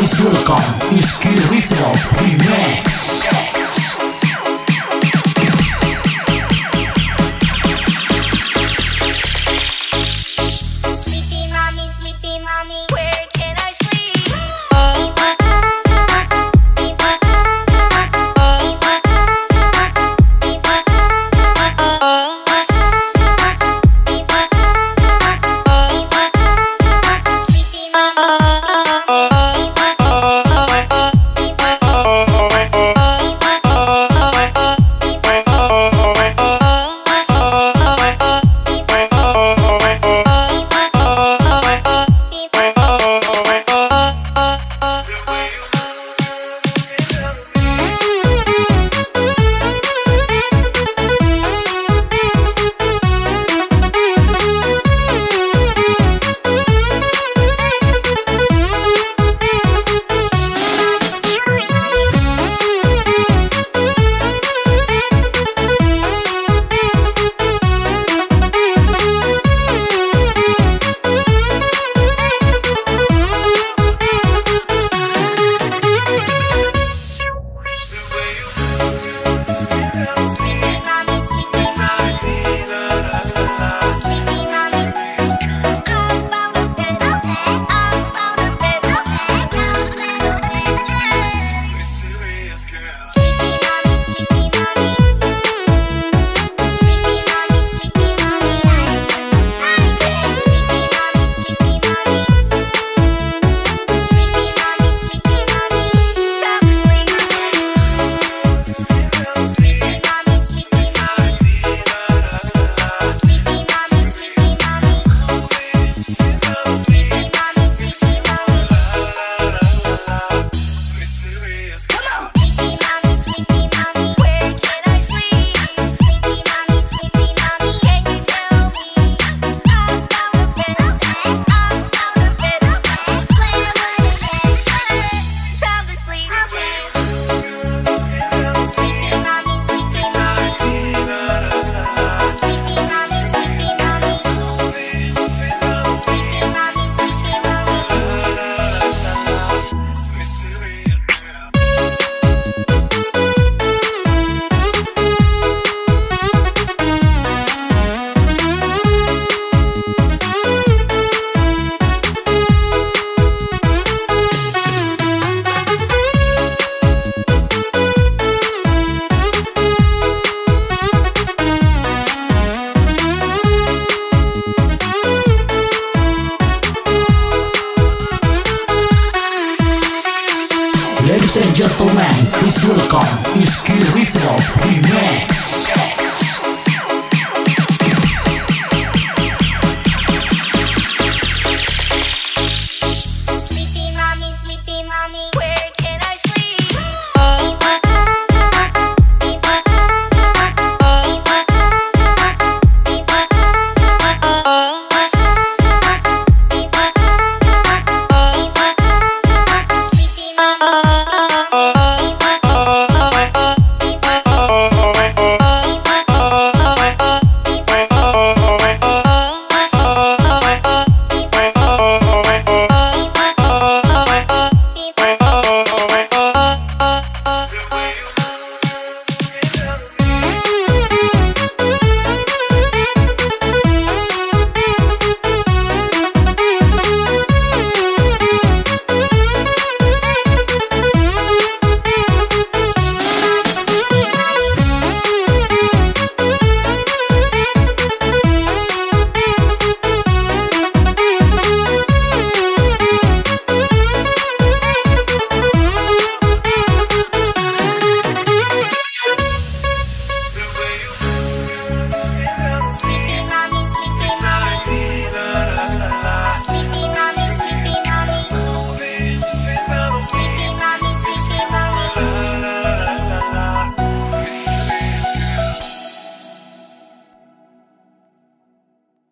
Chris Wilcom, Iski Ripple Remix. Silicon Huracán, Ski Remix.